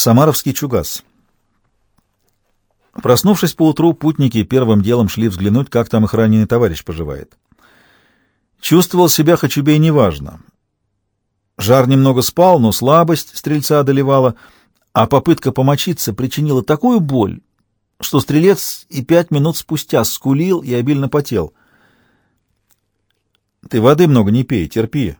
Самаровский чугас. Проснувшись поутру, путники первым делом шли взглянуть, как там их раненый товарищ поживает. Чувствовал себя Хачубей неважно. Жар немного спал, но слабость стрельца одолевала, а попытка помочиться причинила такую боль, что стрелец и пять минут спустя скулил и обильно потел. «Ты воды много не пей, терпи»,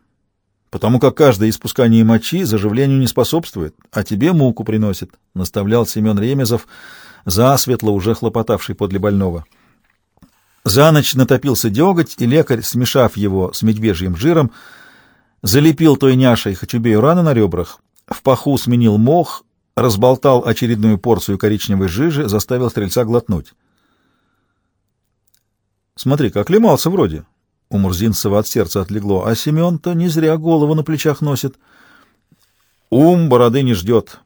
потому как каждое испускание мочи заживлению не способствует, а тебе муку приносит, — наставлял Семен Ремезов, засветло уже хлопотавший подле больного. За ночь натопился деготь, и лекарь, смешав его с медвежьим жиром, залепил той няшей хачубею раны на ребрах, в паху сменил мох, разболтал очередную порцию коричневой жижи, заставил стрельца глотнуть. — Смотри, как лимался вроде, у Мурзинцева от сердца отлегло, а Семен-то не зря голову на плечах носит. Ум бороды не ждет.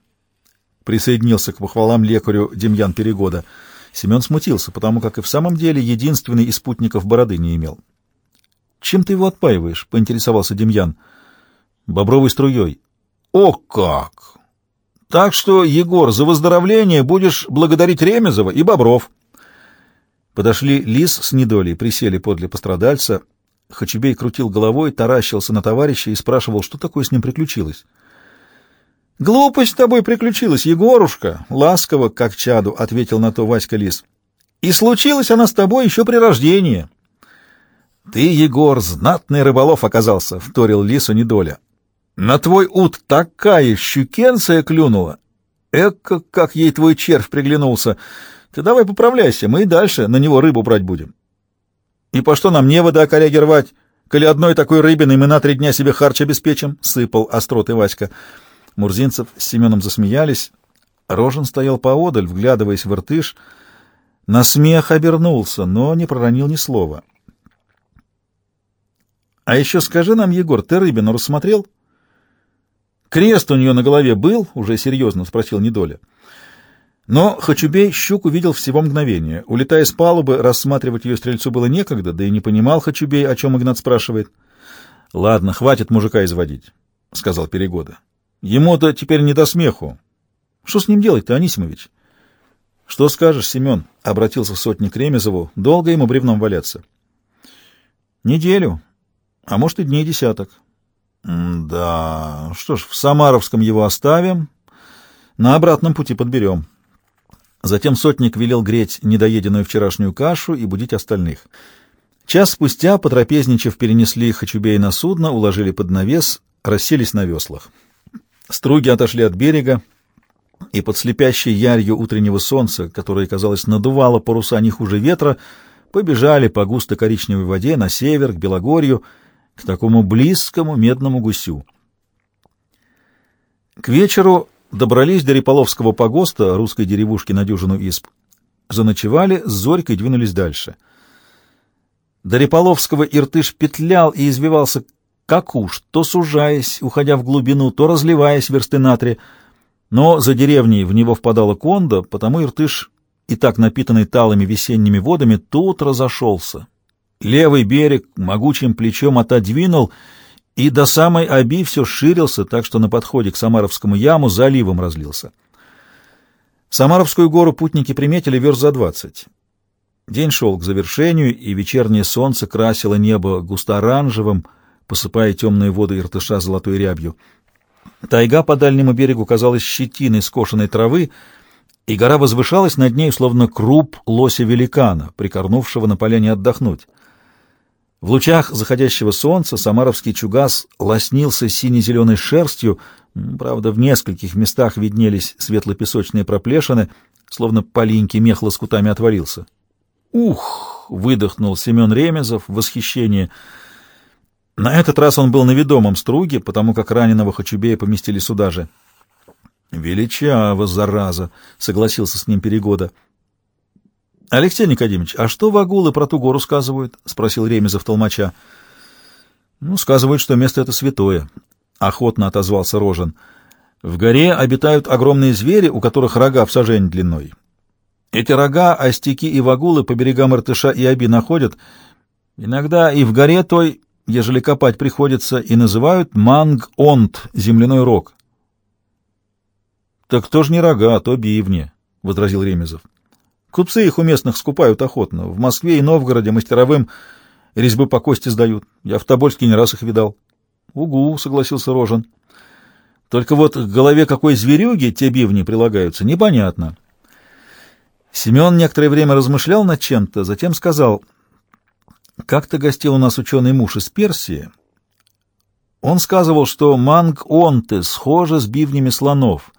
Присоединился к похвалам лекарю Демьян Перегода. Семен смутился, потому как и в самом деле единственный из спутников бороды не имел. «Чем ты его отпаиваешь?» — поинтересовался Демьян. «Бобровой струей». «О как! Так что, Егор, за выздоровление будешь благодарить Ремезова и Бобров». Подошли Лис с Недолей, присели подле пострадальца — Хачубей крутил головой, таращился на товарища и спрашивал, что такое с ним приключилось. «Глупость с тобой приключилась, Егорушка!» — ласково, как чаду, — ответил на то Васька Лис. «И случилась она с тобой еще при рождении». «Ты, Егор, знатный рыболов оказался», — вторил Лису недоля. «На твой ут такая щукенция клюнула! Эка, как ей твой червь приглянулся! Ты давай поправляйся, мы и дальше на него рыбу брать будем». И по что нам невода коряги рвать, коли одной такой рыбиной мы на три дня себе харч обеспечим? — сыпал остроты Васька. Мурзинцев с Семеном засмеялись. Рожен стоял поодаль, вглядываясь в ртыш. На смех обернулся, но не проронил ни слова. — А еще скажи нам, Егор, ты рыбину рассмотрел? — Крест у нее на голове был? — уже серьезно спросил Недоля. — но Хачубей щук увидел всего мгновение. Улетая с палубы, рассматривать ее стрельцу было некогда, да и не понимал Хачубей, о чем Игнат спрашивает. — Ладно, хватит мужика изводить, — сказал Перегода. — Ему-то теперь не до смеху. — Что с ним делать-то, Анисимович? — Что скажешь, Семен? — обратился сотник Ремезову. — Долго ему бревном валяться? — Неделю, а может и дней десяток. — Да, что ж, в Самаровском его оставим, на обратном пути подберем. — Затем сотник велел греть недоеденную вчерашнюю кашу и будить остальных. Час спустя, потрапезничав, перенесли Хачубей на судно, уложили под навес, расселись на веслах. Струги отошли от берега, и под слепящей ярью утреннего солнца, которое, казалось, надувало паруса не хуже ветра, побежали по густо-коричневой воде на север, к Белогорью, к такому близкому медному гусю. К вечеру Добрались до Реполовского погоста, русской деревушки на дюжину исп. Заночевали, с Зорькой двинулись дальше. До Реполовского Иртыш петлял и извивался как уж, то сужаясь, уходя в глубину, то разливаясь версты на три. Но за деревней в него впадала конда, потому Иртыш, и так напитанный талыми весенними водами, тут разошелся. Левый берег могучим плечом отодвинул — и до самой Оби все ширился, так что на подходе к Самаровскому яму заливом разлился. Самаровскую гору путники приметили верст за двадцать. День шел к завершению, и вечернее солнце красило небо густо-оранжевым, посыпая темные воды Иртыша золотой рябью. Тайга по дальнему берегу казалась щетиной скошенной травы, и гора возвышалась над ней, словно круп лося-великана, прикорнувшего на поляне отдохнуть. В лучах заходящего солнца самаровский чугас лоснился сине-зеленой шерстью, правда, в нескольких местах виднелись светло-песочные проплешины, словно полиньки мех лоскутами отворился. «Ух!» — выдохнул Семен Ремезов в восхищении. На этот раз он был на ведомом струге, потому как раненого Хачубея поместили сюда же. «Величаво, зараза!» — согласился с ним Перегода. — Алексей Никодимович, а что вагулы про ту гору сказывают? — спросил Ремезов толмача. — Ну, сказывают, что место это святое, — охотно отозвался Рожен. — В горе обитают огромные звери, у которых рога в сажень длиной. Эти рога, остяки и вагулы по берегам Иртыша и Аби находят. Иногда и в горе той, ежели копать приходится, и называют манг-онт, земляной рог. Так кто ж не рога, а то бивни, — возразил Ремезов. Купцы их у местных скупают охотно. В Москве и Новгороде мастеровым резьбы по кости сдают. Я в Тобольске не раз их видал. — Угу, — согласился Рожен. — Только вот к голове какой зверюги те бивни прилагаются, непонятно. Семен некоторое время размышлял над чем-то, затем сказал, — Как-то гостил у нас ученый муж из Персии. Он сказывал, что манг-онты схожи с бивнями слонов,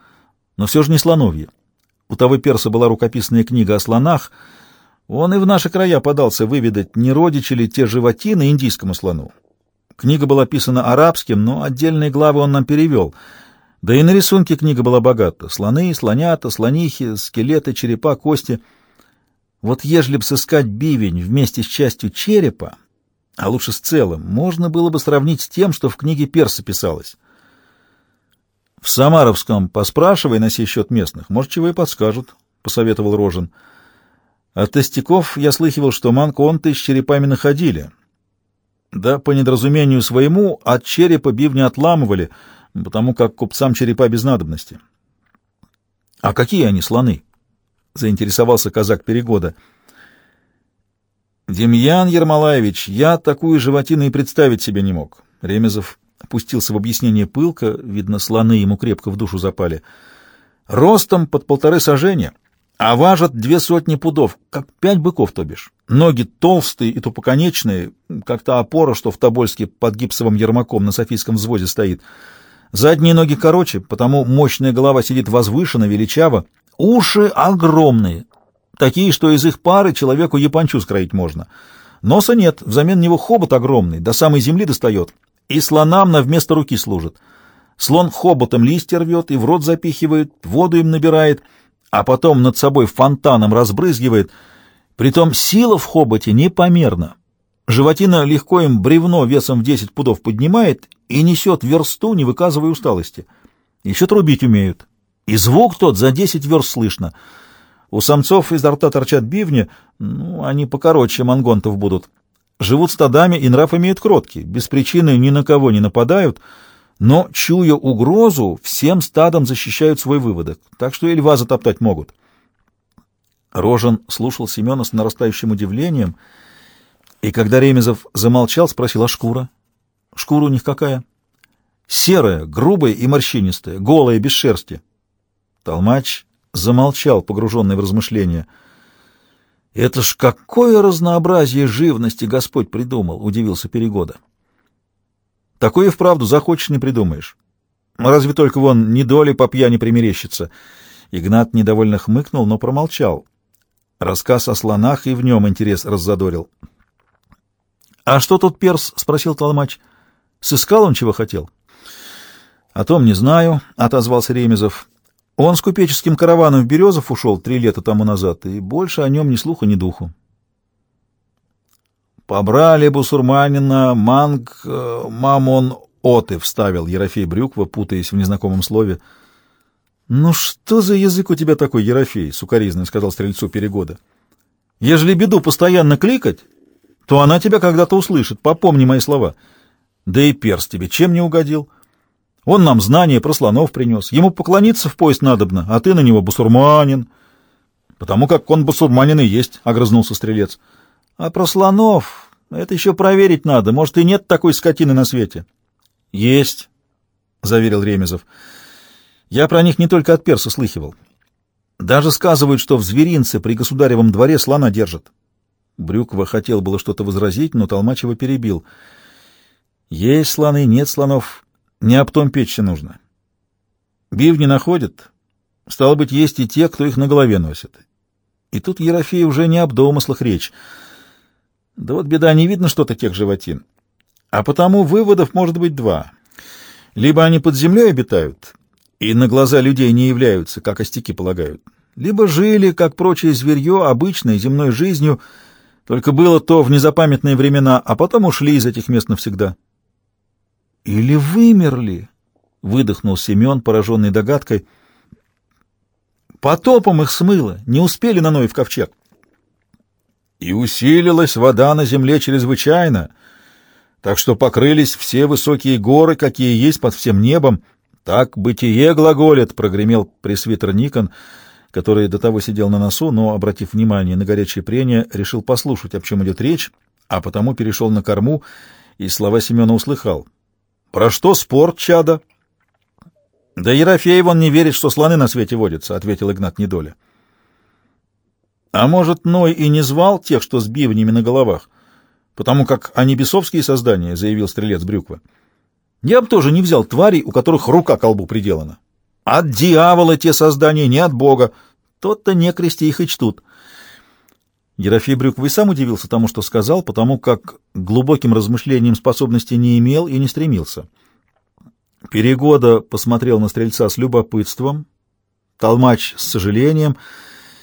но все же не слоновьи. У того перса была рукописная книга о слонах. Он и в наши края подался выведать, не родичи ли те животины индийскому слону. Книга была писана арабским, но отдельные главы он нам перевел. Да и на рисунке книга была богата. Слоны, слонята, слонихи, скелеты, черепа, кости. Вот ежели б сыскать бивень вместе с частью черепа, а лучше с целым, можно было бы сравнить с тем, что в книге перса писалось. В Самаровском поспрашивай на сей счет местных, может, чего и подскажут, — посоветовал Рожен. От Тостяков я слыхивал, что манконты с черепами находили. Да, по недоразумению своему, от черепа бивни отламывали, потому как купцам черепа без надобности. — А какие они слоны? — заинтересовался казак Перегода. — Демьян Ермолаевич, я такую животину и представить себе не мог. Ремезов Пустился в объяснение пылка, видно, слоны ему крепко в душу запали. Ростом под полторы сажения, а важат две сотни пудов, как пять быков, то бишь. Ноги толстые и тупоконечные, как та опора, что в Тобольске под гипсовым ермаком на Софийском взводе стоит. Задние ноги короче, потому мощная голова сидит возвышенно, величаво. Уши огромные, такие, что из их пары человеку япончу скроить можно. Носа нет, взамен него хобот огромный, до самой земли достает, и слонам на вместо руки служит. Слон хоботом листья рвет и в рот запихивает, воду им набирает, а потом над собой фонтаном разбрызгивает. Притом сила в хоботе непомерна. Животина легко им бревно весом в десять пудов поднимает и несет версту, не выказывая усталости. Еще трубить умеют. И звук тот за десять верст слышно. У самцов изо рта торчат бивни, ну, они покороче мангонтов будут. Живут стадами и нрав имеют кроткий, без причины ни на кого не нападают, но, чуя угрозу, всем стадом защищают свой выводок, так что и льва затоптать могут. Рожен слушал Семена с нарастающим удивлением, и когда Ремезов замолчал, спросил, а шкура? Шкура у них какая? Серая, грубая и морщинистая, голая, без шерсти. Толмач замолчал, погруженный в размышления — это ж какое разнообразие живности Господь придумал, удивился Перегода. Такое вправду захочешь не придумаешь. Разве только вон недоли по пьяни примерещится. Игнат недовольно хмыкнул, но промолчал. Рассказ о слонах и в нем интерес раззадорил. — А что тут перс? — спросил Толмач. — Сыскал он чего хотел? — О том не знаю, — отозвался Ремезов. Он с купеческим караваном в Березов ушел три лета тому назад, и больше о нем ни слуха, ни духу. «Побрали бусурманина манг э, мамон оты», — вставил Ерофей Брюква, путаясь в незнакомом слове. «Ну что за язык у тебя такой, Ерофей?» — сукоризно сказал стрельцу Перегода. «Ежели беду постоянно кликать, то она тебя когда-то услышит. Попомни мои слова. Да и перс тебе чем не угодил?» Он нам знания про слонов принес. Ему поклониться в поезд надобно, а ты на него бусурманин. — Потому как он бусурманин и есть, — огрызнулся стрелец. — А про слонов это еще проверить надо. Может, и нет такой скотины на свете. — Есть, — заверил Ремезов. — Я про них не только от перса слыхивал. Даже сказывают, что в зверинце при государевом дворе слона держат. Брюква хотел было что-то возразить, но Толмачева перебил. — Есть слоны, нет слонов. Не об том печься нужно. Бивни находят, стало быть, есть и те, кто их на голове носит. И тут Ерофей уже не об домыслах речь. Да вот беда, не видно что-то тех животин. А потому выводов может быть два. Либо они под землей обитают и на глаза людей не являются, как остяки полагают, либо жили, как прочее зверье, обычной земной жизнью, только было то в незапамятные времена, а потом ушли из этих мест навсегда. Или вымерли? Выдохнул Семен, пораженный догадкой. Потопом их смыло, не успели на Ноев ковчег. И усилилась вода на земле чрезвычайно, так что покрылись все высокие горы, какие есть под всем небом. Так бытие глаголит, прогремел пресвитер Никон, который до того сидел на носу, но, обратив внимание на горячее прение, решил послушать, о чем идет речь, а потому перешел на корму и слова Семена услыхал. «Про что спор, чада?» «Да Ерофеев он не верит, что слоны на свете водятся», — ответил Игнат Недоля. «А может, Ной и не звал тех, что с бивнями на головах, потому как они бесовские создания», — заявил стрелец Брюква. Я бы тоже не взял тварей, у которых рука к колбу приделана. От дьявола те создания, не от Бога. Тот-то не крести их и чтут. Ерофей Брюков и сам удивился тому, что сказал, потому как глубоким размышлением способности не имел и не стремился. Перегода посмотрел на стрельца с любопытством, Толмач с сожалением,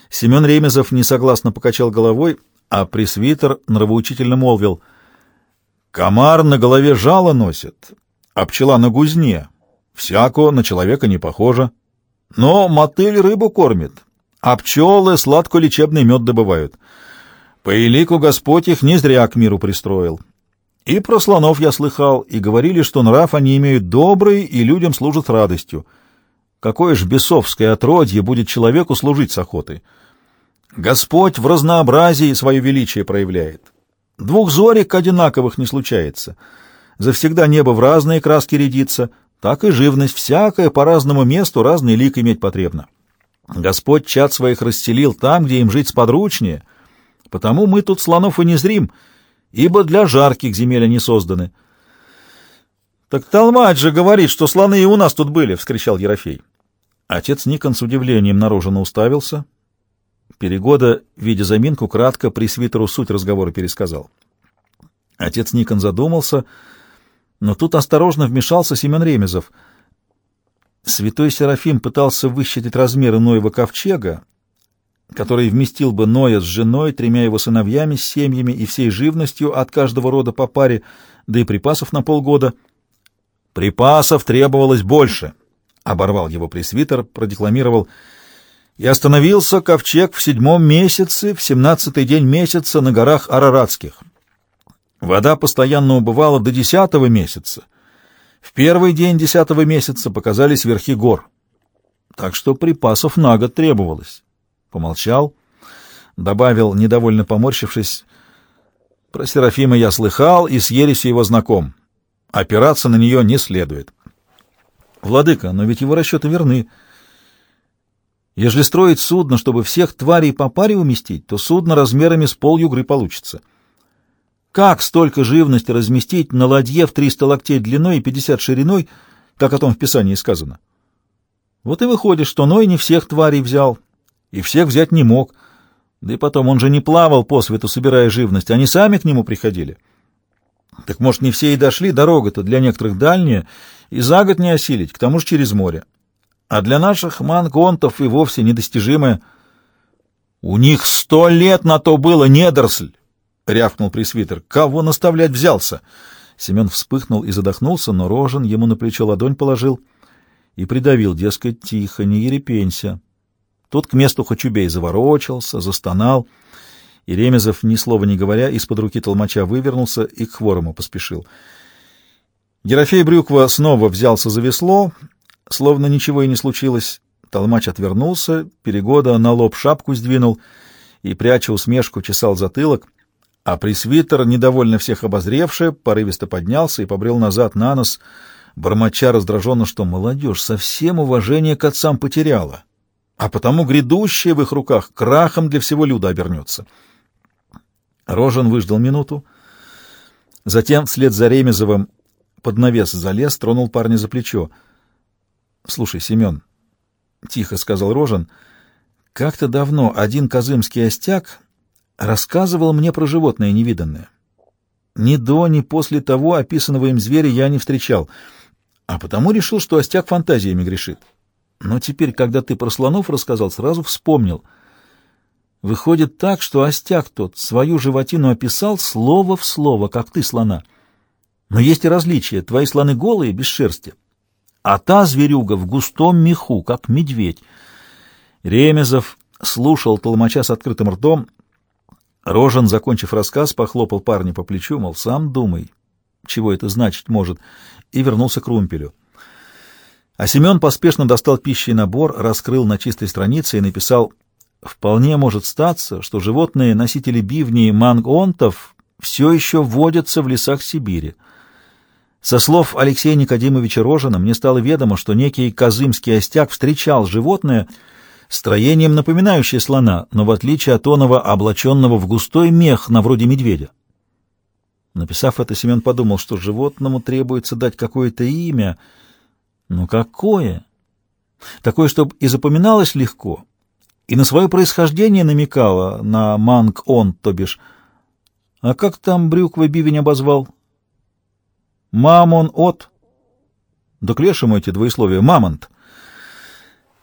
Семен Ремезов несогласно покачал головой, а пресвитер нравоучительно молвил — Комар на голове жало носит, а пчела на гузне. Всяко на человека не похожа. Но мотыль рыбу кормит, а пчелы сладко-лечебный мед добывают. По элику Господь их не зря к миру пристроил. И про слонов я слыхал, и говорили, что нрав они имеют добрый и людям служат радостью. Какое ж бесовское отродье будет человеку служить с охотой? Господь в разнообразии свое величие проявляет. Двух зорек одинаковых не случается — завсегда небо в разные краски рядится, так и живность всякая по разному месту разный лик иметь потребно. Господь чад своих расстелил там, где им жить сподручнее, потому мы тут слонов и не зрим, ибо для жарких земель они созданы. — Так Талмач же говорит, что слоны и у нас тут были, — вскричал Ерофей. Отец Никон с удивлением наружно уставился. Перегода, видя заминку, кратко пресвитеру суть разговора пересказал. Отец Никон задумался — но тут осторожно вмешался Семен Ремезов. Святой Серафим пытался высчитать размеры Ноева ковчега, который вместил бы Ноя с женой, тремя его сыновьями, с семьями и всей живностью от каждого рода по паре, да и припасов на полгода. «Припасов требовалось больше», — оборвал его пресвитер, продекламировал «И остановился ковчег в седьмом месяце, в семнадцатый день месяца на горах Араратских». Вода постоянно убывала до десятого месяца. В первый день десятого месяца показались верхи гор. Так что припасов на год требовалось. Помолчал, добавил, недовольно поморщившись, «Про Серафима я слыхал и с ересью его знаком. Опираться на нее не следует». «Владыка, но ведь его расчеты верны. Ежели строить судно, чтобы всех тварей по паре уместить, то судно размерами с пол получится». Как столько живности разместить на ладье в 300 локтей длиной и 50 шириной, как о том в Писании сказано? Вот и выходит, что Ной не всех тварей взял, и всех взять не мог. Да и потом, он же не плавал по свету, собирая живность, они сами к нему приходили. Так, может, не все и дошли, дорога-то для некоторых дальняя, и за год не осилить, к тому же через море. А для наших манконтов и вовсе недостижимая. У них сто лет на то было, недоросль! — рявкнул пресвитер. «Кого наставлять взялся?» Семен вспыхнул и задохнулся, но Рожен ему на плечо ладонь положил и придавил, дескать, тихо, не ерепенься. Тут к месту Хачубей заворочился, застонал, и Ремезов, ни слова не говоря, из-под руки толмача вывернулся и к хворому поспешил. Ерофей Брюква снова взялся за весло, словно ничего и не случилось. Толмач отвернулся, перегода на лоб шапку сдвинул и, пряча усмешку, чесал затылок — а пресвитер, недовольно всех обозревший, порывисто поднялся и побрел назад на нос, бормоча раздраженно, что молодежь совсем уважение к отцам потеряла, а потому грядущее в их руках крахом для всего люда обернется. Рожен выждал минуту, затем вслед за Ремезовым под навес залез, тронул парня за плечо. — Слушай, Семен, — тихо сказал Рожен, — как-то давно один казымский остяк рассказывал мне про животное невиданное. Ни до, ни после того описанного им зверя я не встречал, а потому решил, что остяк фантазиями грешит. Но теперь, когда ты про слонов рассказал, сразу вспомнил. Выходит так, что остяк тот свою животину описал слово в слово, как ты слона. Но есть и различия. Твои слоны голые, без шерсти, а та зверюга в густом меху, как медведь. Ремезов слушал толмача с открытым ртом, Рожен, закончив рассказ, похлопал парня по плечу, мол, сам думай, чего это значить может, и вернулся к Румпелю. А Семен поспешно достал пищий набор, раскрыл на чистой странице и написал «Вполне может статься, что животные, носители бивней мангонтов, все еще водятся в лесах Сибири». Со слов Алексея Никодимовича Рожина мне стало ведомо, что некий Казымский остяк встречал животное строением напоминающее слона, но в отличие от оного, облаченного в густой мех на вроде медведя. Написав это, Семен подумал, что животному требуется дать какое-то имя. Но какое? Такое, чтобы и запоминалось легко, и на свое происхождение намекало, на манг-он, то бишь. А как там брюква бивень обозвал? Мамон-от. Да к лешему эти двоесловия. Мамонт.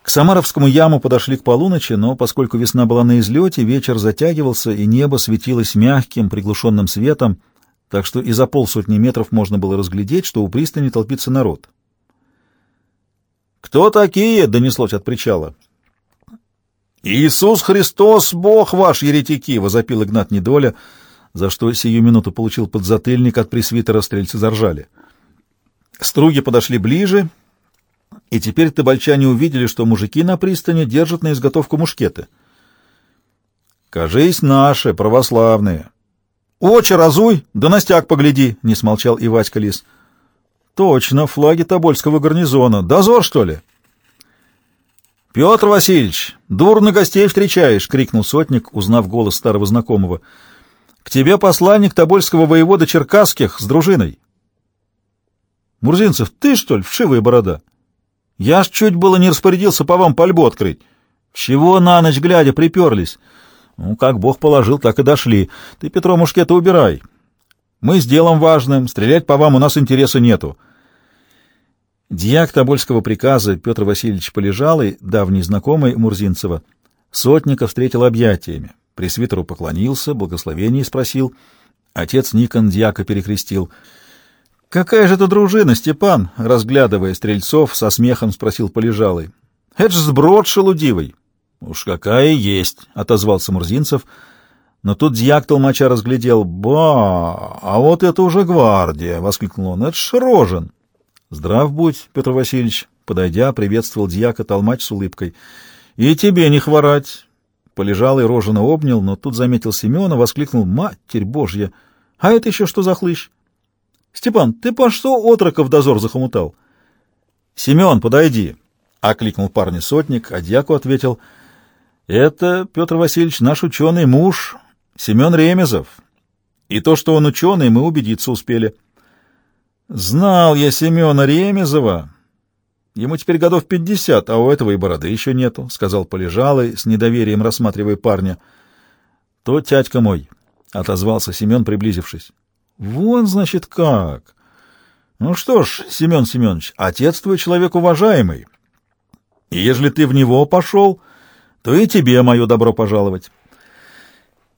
К Самаровскому яму подошли к полуночи, но поскольку весна была на излете, вечер затягивался, и небо светилось мягким, приглушенным светом, так что и за полсотни метров можно было разглядеть, что у пристани толпится народ. «Кто такие?» — донеслось от причала. «Иисус Христос, Бог ваш, еретики!» — возопил Игнат Недоля, за что сию минуту получил подзатыльник от пресвитера стрельцы заржали. Струги подошли ближе, и теперь табальчане увидели, что мужики на пристани держат на изготовку мушкеты. «Кажись, наши, православные!» «Очи разуй, да на стяг погляди!» — не смолчал и Васька Лис. «Точно, флаги Тобольского гарнизона. Дозор, что ли?» «Петр Васильевич, дурно гостей встречаешь!» — крикнул сотник, узнав голос старого знакомого. «К тебе посланник Тобольского воевода Черкасских с дружиной». «Мурзинцев, ты, что ли, вшивая борода? Я ж чуть было не распорядился по вам пальбу открыть. Чего на ночь глядя приперлись?» Ну, как Бог положил, так и дошли. Ты, Петро, мушкета убирай. Мы с делом важным, стрелять по вам у нас интереса нету. Дьяк Тобольского приказа Петр Васильевич Полежалый, давний знакомый Мурзинцева, сотника встретил объятиями. Пресвитеру поклонился, благословение спросил. Отец Никон дьяка перекрестил. — Какая же это дружина, Степан? — разглядывая стрельцов, со смехом спросил Полежалый. — Это ж сброд шелудивый. «Уж какая есть!» — отозвался Мурзинцев. Но тут дьяк толмача разглядел. «Ба! А вот это уже гвардия!» — воскликнул он. «Это ж Рожен!» «Здрав будь, Петр Васильевич!» Подойдя, приветствовал дьяка толмач с улыбкой. «И тебе не хворать!» Полежал и Рожена обнял, но тут заметил Семена, воскликнул. «Матерь Божья! А это еще что за хлыщ?» «Степан, ты по что отрока дозор захомутал?» «Семен, подойди!» — окликнул парня сотник, а дьяку ответил — это, Петр Васильевич, наш ученый муж, Семен Ремезов. И то, что он ученый, мы убедиться успели. Знал я Семена Ремезова. Ему теперь годов пятьдесят, а у этого и бороды еще нету, — сказал Полежалый, с недоверием рассматривая парня. — То тятька мой, — отозвался Семен, приблизившись. — Вон, значит, как. Ну что ж, Семен Семенович, отец твой человек уважаемый. И ежели ты в него пошел то и тебе мое добро пожаловать.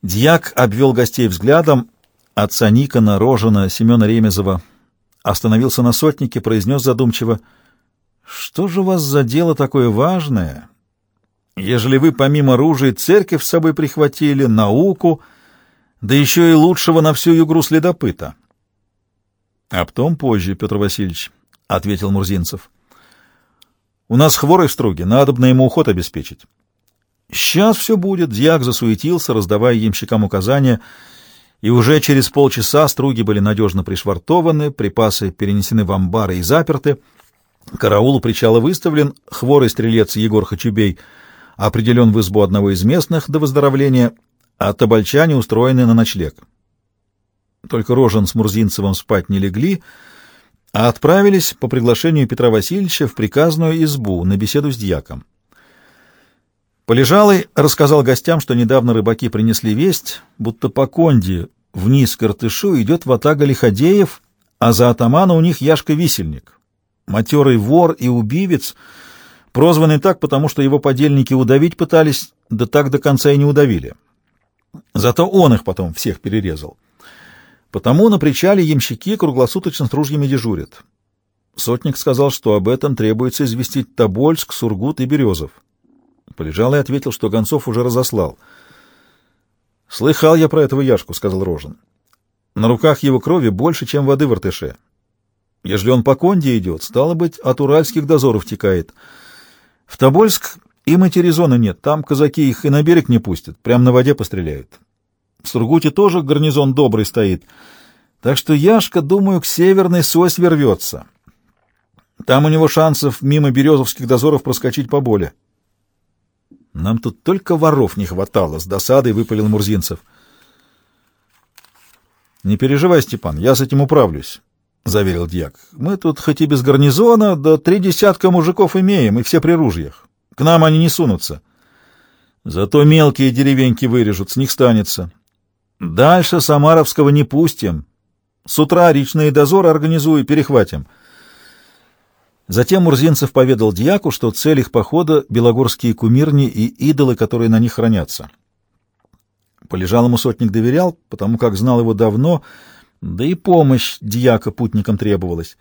Дьяк обвел гостей взглядом, отца Никона, Рожина, Семена Ремезова. Остановился на сотнике, произнес задумчиво, «Что же у вас за дело такое важное, ежели вы помимо ружей церковь с собой прихватили, науку, да еще и лучшего на всю югру следопыта?» «А потом позже, Петр Васильевич», — ответил Мурзинцев. «У нас хворый в струге, на ему уход обеспечить». «Сейчас все будет», — дьяк засуетился, раздавая ямщикам указания, и уже через полчаса струги были надежно пришвартованы, припасы перенесены в амбары и заперты, караул у причала выставлен, хворый стрелец Егор Хачубей определен в избу одного из местных до выздоровления, а табальчане устроены на ночлег. Только Рожен с Мурзинцевым спать не легли, а отправились по приглашению Петра Васильевича в приказную избу на беседу с дьяком. Полежалый рассказал гостям, что недавно рыбаки принесли весть, будто по конде вниз к Иртышу идет ватага лиходеев, а за атамана у них Яшка-висельник. Матерый вор и убивец, прозванный так, потому что его подельники удавить пытались, да так до конца и не удавили. Зато он их потом всех перерезал. Потому на причале ямщики круглосуточно с ружьями дежурят. Сотник сказал, что об этом требуется известить Тобольск, Сургут и Березов. Полежал и ответил, что гонцов уже разослал. «Слыхал я про этого Яшку», — сказал Рожин. «На руках его крови больше, чем воды в Артыше. Ежели он по конде идет, стало быть, от уральских дозоров текает. В Тобольск им эти резоны нет, там казаки их и на берег не пустят, прямо на воде постреляют. В Сургуте тоже гарнизон добрый стоит, так что Яшка, думаю, к северной сось вервется. Там у него шансов мимо березовских дозоров проскочить поболе. Нам тут только воров не хватало, с досадой выпалил Мурзинцев. Не переживай, Степан, я с этим управлюсь. — заверил дьяк. — Мы тут хоть и без гарнизона, да три десятка мужиков имеем, и все при ружьях. К нам они не сунутся. Зато мелкие деревеньки вырежут, с них станется. Дальше Самаровского не пустим. С утра речные дозоры организую, перехватим. Затем Мурзинцев поведал дьяку, что цель их похода — белогорские кумирни и идолы, которые на них хранятся. Полежалому сотник доверял, потому как знал его давно — да и помощь дьяка путникам требовалась.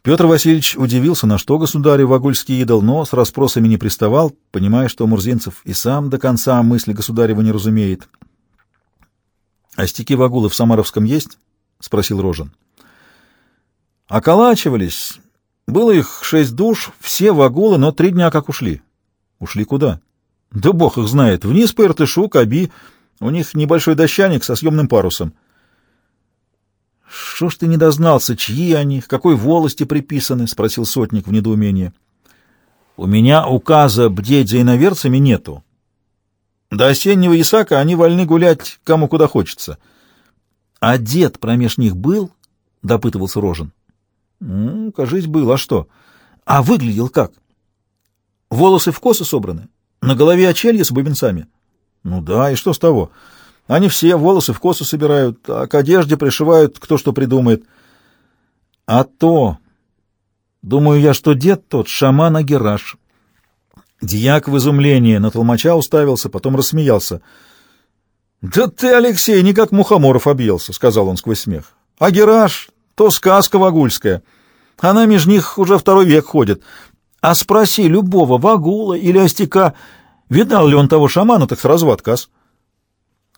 Петр Васильевич удивился, на что государю Вагульский идол, но с расспросами не приставал, понимая, что Мурзинцев и сам до конца мысли государева не разумеет. — А стеки Вагулы в Самаровском есть? — спросил Рожен. — Околачивались. Было их шесть душ, все Вагулы, но три дня как ушли. — Ушли куда? — Да бог их знает. Вниз по Иртышу, Каби. У них небольшой дощаник со съемным парусом. — что ж ты не дознался, чьи они, к какой волости приписаны? — спросил сотник в недоумении. — У меня указа бдеть за иноверцами нету. До осеннего Исака они вольны гулять кому куда хочется. — А дед промеж них был? — допытывался Рожен. — Ну, кажись, был. А что? — А выглядел как? — Волосы в косы собраны? На голове очелье с бубенцами? — Ну да, и что с того? — они все волосы в косу собирают, а к одежде пришивают, кто что придумает. А то, думаю я, что дед тот шаман Агераш. Дьяк в изумлении на толмача уставился, потом рассмеялся. — Да ты, Алексей, не как Мухоморов объелся, — сказал он сквозь смех. — Агераш — то сказка вагульская. Она меж них уже второй век ходит. А спроси любого вагула или остяка, видал ли он того шамана, так сразу в отказ. —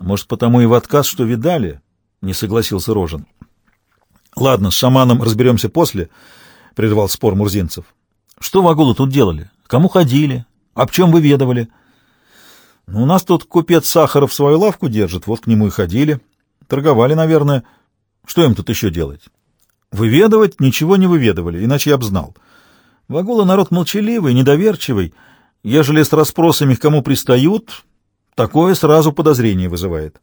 может, потому и в отказ, что видали? Не согласился Рожен. Ладно, с шаманом разберемся после, прервал спор Мурзинцев. Что вагулы тут делали? Кому ходили? Об чем выведывали? Ну, у нас тут купец Сахаров свою лавку держит, вот к нему и ходили. Торговали, наверное. Что им тут еще делать? Выведывать ничего не выведывали, иначе я б знал. Вагулы народ молчаливый, недоверчивый. Ежели с расспросами к кому пристают, Такое сразу подозрение вызывает.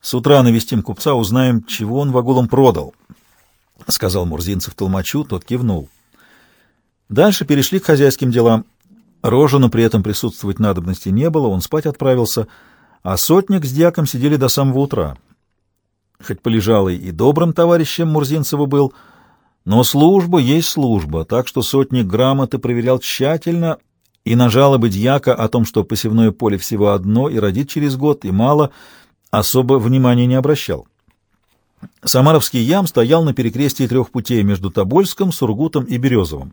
С утра навестим купца, узнаем, чего он вагулам продал, — сказал Мурзинцев толмачу, тот кивнул. Дальше перешли к хозяйским делам. Рожину при этом присутствовать надобности не было, он спать отправился, а сотник с дьяком сидели до самого утра. Хоть полежалый и добрым товарищем Мурзинцева был, но служба есть служба, так что сотник грамоты проверял тщательно и на жалобы дьяка о том, что посевное поле всего одно и родит через год, и мало, особо внимания не обращал. Самаровский ям стоял на перекрестии трех путей между Тобольском, Сургутом и Березовым.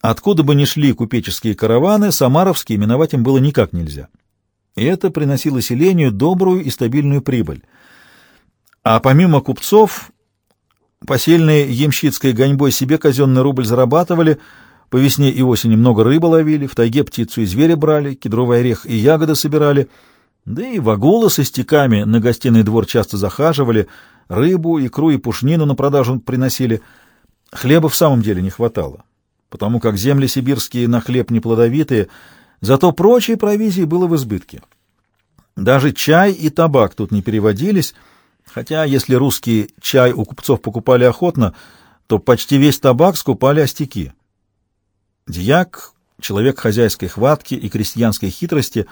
Откуда бы ни шли купеческие караваны, Самаровский именовать им было никак нельзя. И это приносило селению добрую и стабильную прибыль. А помимо купцов, посельные ямщицкой гоньбой себе казенный рубль зарабатывали – по весне и осени много рыбы ловили, в тайге птицу и зверя брали, кедровый орех и ягоды собирали, да и вагулы со стеками на гостиный двор часто захаживали, рыбу, икру и пушнину на продажу приносили. Хлеба в самом деле не хватало, потому как земли сибирские на хлеб неплодовитые, зато прочей провизии было в избытке. Даже чай и табак тут не переводились, хотя если русские чай у купцов покупали охотно, то почти весь табак скупали остяки. Дьяк, человек хозяйской хватки и крестьянской хитрости,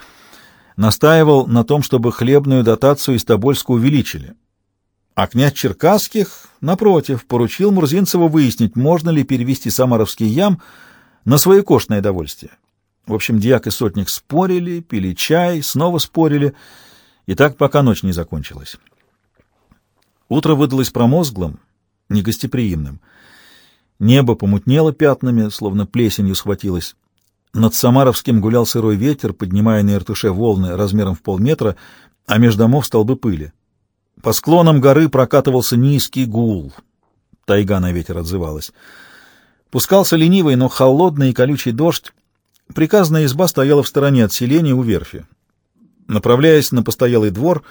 настаивал на том, чтобы хлебную дотацию из Тобольска увеличили. А князь Черкасских, напротив, поручил Мурзинцеву выяснить, можно ли перевести Самаровский ям на своекошное довольствие. В общем, дьяк и сотник спорили, пили чай, снова спорили, и так пока ночь не закончилась. Утро выдалось промозглым, негостеприимным — Небо помутнело пятнами, словно плесенью схватилось. Над Самаровским гулял сырой ветер, поднимая на Иртыше волны размером в полметра, а между домов столбы пыли. По склонам горы прокатывался низкий гул. Тайга на ветер отзывалась. Пускался ленивый, но холодный и колючий дождь. Приказная изба стояла в стороне от селения у верфи. Направляясь на постоялый двор,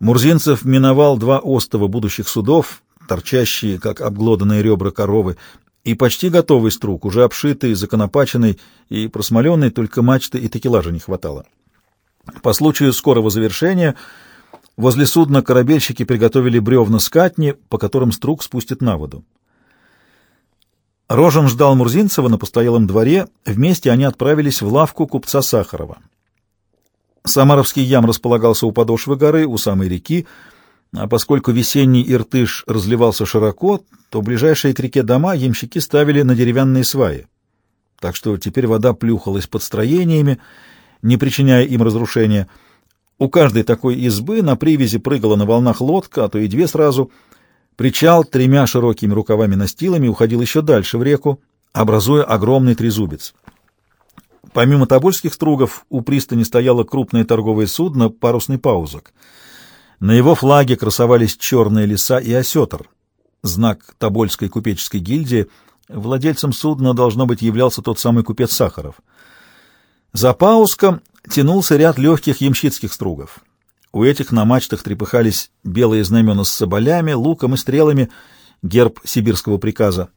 Мурзинцев миновал два остова будущих судов, торчащие, как обглоданные ребра коровы, и почти готовый струк, уже обшитый, законопаченный и просмоленный, только мачты и такелажа не хватало. По случаю скорого завершения возле судна корабельщики приготовили бревна скатни, по которым струк спустит на воду. Рожен ждал Мурзинцева на постоялом дворе, вместе они отправились в лавку купца Сахарова. Самаровский ям располагался у подошвы горы, у самой реки, а поскольку весенний Иртыш разливался широко, то ближайшие к реке дома ямщики ставили на деревянные сваи. Так что теперь вода плюхалась под строениями, не причиняя им разрушения. У каждой такой избы на привязи прыгала на волнах лодка, а то и две сразу. Причал тремя широкими рукавами-настилами уходил еще дальше в реку, образуя огромный трезубец. Помимо тобольских стругов, у пристани стояло крупное торговое судно «Парусный паузок». На его флаге красовались черные леса и осетр, знак Тобольской купеческой гильдии. Владельцем судна, должно быть, являлся тот самый купец Сахаров. За пауском тянулся ряд легких ямщицких стругов. У этих на мачтах трепыхались белые знамена с соболями, луком и стрелами, герб сибирского приказа.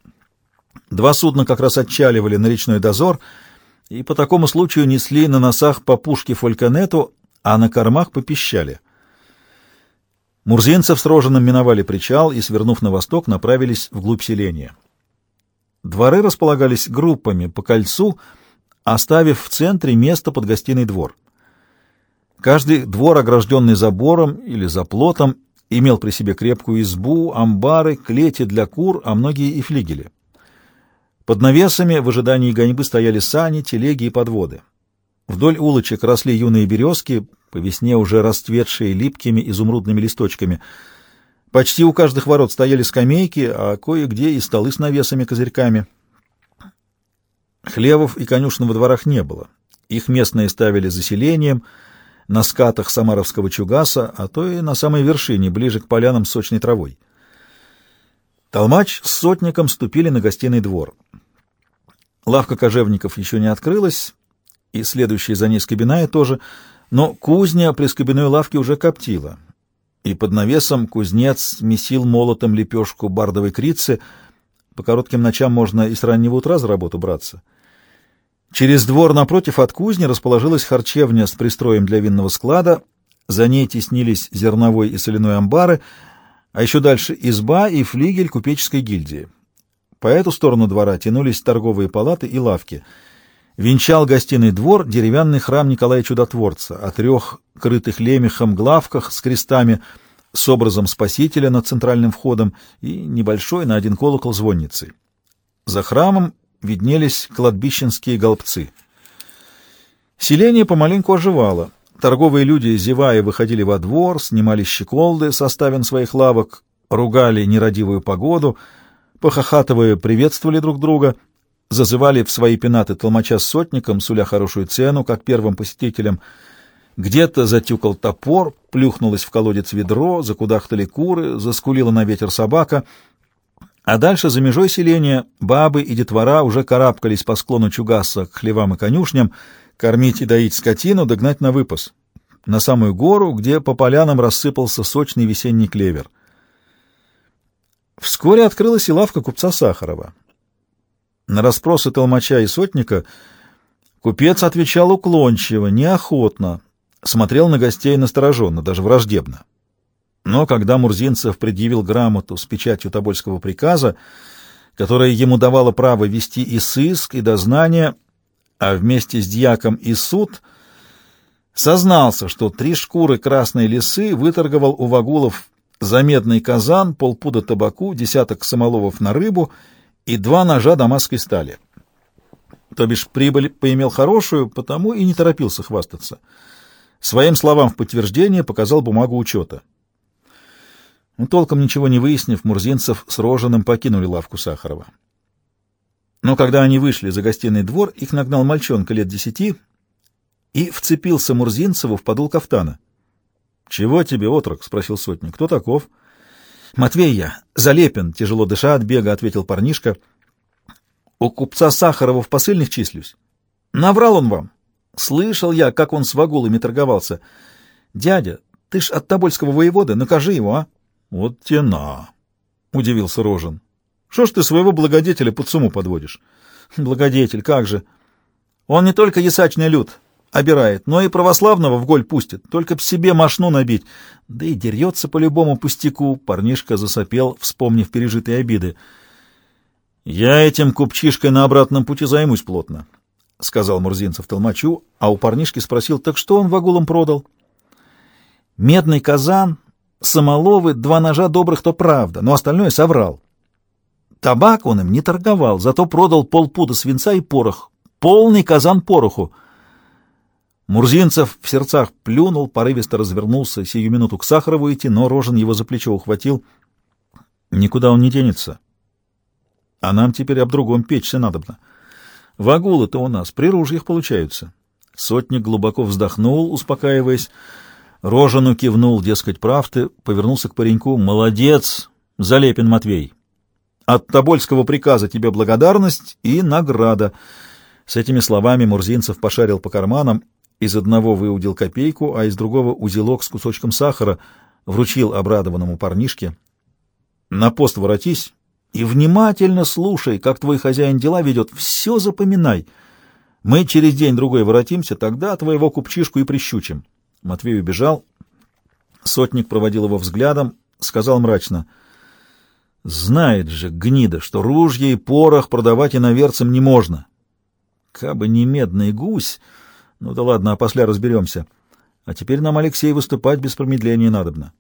Два судна как раз отчаливали на речной дозор — и по такому случаю несли на носах по пушке фольконету, а на кормах по пищали. Мурзинцев с Роженым миновали причал и, свернув на восток, направились вглубь селения. Дворы располагались группами по кольцу, оставив в центре место под гостиный двор. Каждый двор, огражденный забором или заплотом, имел при себе крепкую избу, амбары, клети для кур, а многие и флигели. Под навесами в ожидании гоньбы стояли сани, телеги и подводы. Вдоль улочек росли юные березки, по весне уже расцветшие липкими изумрудными листочками. Почти у каждых ворот стояли скамейки, а кое-где и столы с навесами-козырьками. Хлевов и конюшен во дворах не было. Их местные ставили заселением, на скатах Самаровского чугаса, а то и на самой вершине, ближе к полянам с сочной травой. Толмач с сотником ступили на гостиный двор. Лавка кожевников еще не открылась, и следующая за ней скобяная тоже, но кузня при скобяной лавке уже коптила, и под навесом кузнец месил молотом лепешку бардовой крицы. По коротким ночам можно и с раннего утра за работу браться. Через двор напротив от кузни расположилась харчевня с пристроем для винного склада, за ней теснились зерновой и соляной амбары — а еще дальше изба и флигель купеческой гильдии. По эту сторону двора тянулись торговые палаты и лавки. Венчал гостиный двор деревянный храм Николая Чудотворца о трех крытых лемехом главках с крестами с образом Спасителя над центральным входом и небольшой на один колокол звонницы. За храмом виднелись кладбищенские голбцы. Селение помаленьку оживало. Торговые люди, зевая, выходили во двор, снимали щеколды со своих лавок, ругали нерадивую погоду, похохатывая, приветствовали друг друга, зазывали в свои пенаты толмача с сотником, суля хорошую цену, как первым посетителям. Где-то затюкал топор, плюхнулось в колодец ведро, закудахтали куры, заскулила на ветер собака. А дальше за межой селения бабы и детвора уже карабкались по склону Чугаса к хлевам и конюшням, кормить и доить скотину, догнать на выпас, на самую гору, где по полянам рассыпался сочный весенний клевер. Вскоре открылась и лавка купца Сахарова. На расспросы толмача и сотника купец отвечал уклончиво, неохотно, смотрел на гостей настороженно, даже враждебно. Но когда Мурзинцев предъявил грамоту с печатью Тобольского приказа, которая ему давала право вести и сыск, и дознание, а вместе с дьяком и суд сознался, что три шкуры красной лисы выторговал у вагулов за медный казан, полпуда табаку, десяток самоловов на рыбу и два ножа дамасской стали. То бишь прибыль поимел хорошую, потому и не торопился хвастаться. Своим словам в подтверждение показал бумагу учета. Но толком ничего не выяснив, Мурзинцев с Роженым покинули лавку Сахарова. Но когда они вышли за гостиный двор, их нагнал мальчонка лет десяти и вцепился Мурзинцеву в подол кафтана. — Чего тебе, отрок? — спросил сотник. — Кто таков? Матвей я, Залепин, тяжело дыша от бега, ответил парнишка. У купца Сахарова в посыльных числюсь. Наврал он вам. Слышал я, как он с вагулами торговался. Дядя, ты ж от Тобольского воевода, накажи его, а? Вот тена, удивился Рожен. Что ж ты своего благодетеля под суму подводишь? Благодетель, как же? Он не только ясачный люд обирает, но и православного в голь пустит, только б себе машну набить. Да и дерется по любому пустяку, парнишка засопел, вспомнив пережитые обиды. Я этим купчишкой на обратном пути займусь плотно, — сказал Мурзинцев толмачу, а у парнишки спросил, так что он вагулом продал? Медный казан, самоловы, два ножа добрых, то правда, но остальное соврал. Табак он им не торговал, зато продал полпуда свинца и порох, полный казан пороху. Мурзинцев в сердцах плюнул, порывисто развернулся, сию минуту к Сахарову идти, но Рожен его за плечо ухватил. Никуда он не денется. А нам теперь об другом печься надобно. Вагулы-то у нас при ружьях получаются. Сотник глубоко вздохнул, успокаиваясь. Рожену кивнул, дескать, прав ты, повернулся к пареньку. «Молодец, Залепин Матвей! От Тобольского приказа тебе благодарность и награда!» С этими словами Мурзинцев пошарил по карманам, из одного выудил копейку, а из другого узелок с кусочком сахара, вручил обрадованному парнишке. «На пост воротись и внимательно слушай, как твой хозяин дела ведет, все запоминай. Мы через день-другой воротимся, тогда твоего купчишку и прищучим». Матвей убежал. Сотник проводил его взглядом, сказал мрачно. «Знает же, гнида, что ружья и порох продавать иноверцам не можно. Кабы не медный гусь... Ну да ладно, а после разберемся. А теперь нам, Алексей, выступать без промедления надобно».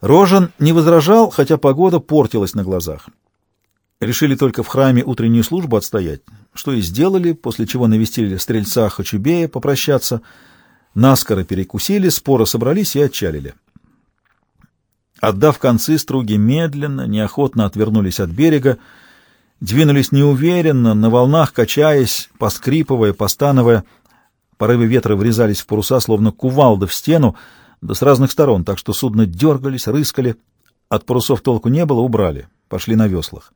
Рожен не возражал, хотя погода портилась на глазах. Решили только в храме утреннюю службу отстоять, что и сделали, после чего навестили стрельца Хачубея попрощаться — Наскоро перекусили, споро собрались и отчалили. Отдав концы, струги медленно, неохотно отвернулись от берега, двинулись неуверенно, на волнах качаясь, поскрипывая, постановая. Порывы ветра врезались в паруса, словно кувалды в стену, да с разных сторон, так что судно дергались, рыскали. От парусов толку не было, убрали, пошли на веслах.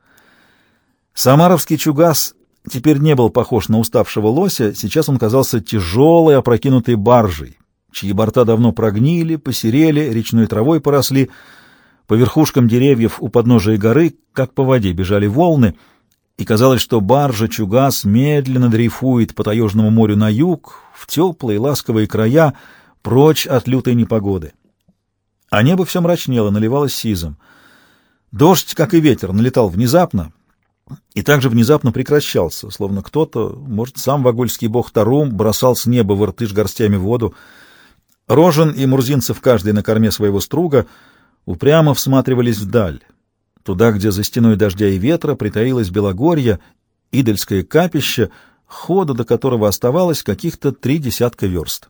Самаровский чугас теперь не был похож на уставшего лося, сейчас он казался тяжелой, опрокинутой баржей, чьи борта давно прогнили, посерели, речной травой поросли. По верхушкам деревьев у подножия горы, как по воде, бежали волны, и казалось, что баржа Чугас медленно дрейфует по таежному морю на юг, в теплые ласковые края, прочь от лютой непогоды. А небо все мрачнело, наливалось сизом. Дождь, как и ветер, налетал внезапно, и также внезапно прекращался, словно кто-то, может, сам вагульский бог Тарум, бросал с неба в иртыш горстями воду. Рожен и Мурзинцев, каждый на корме своего струга, упрямо всматривались вдаль, туда, где за стеной дождя и ветра притаилось Белогорье, идольское капище, хода до которого оставалось каких-то три десятка верст.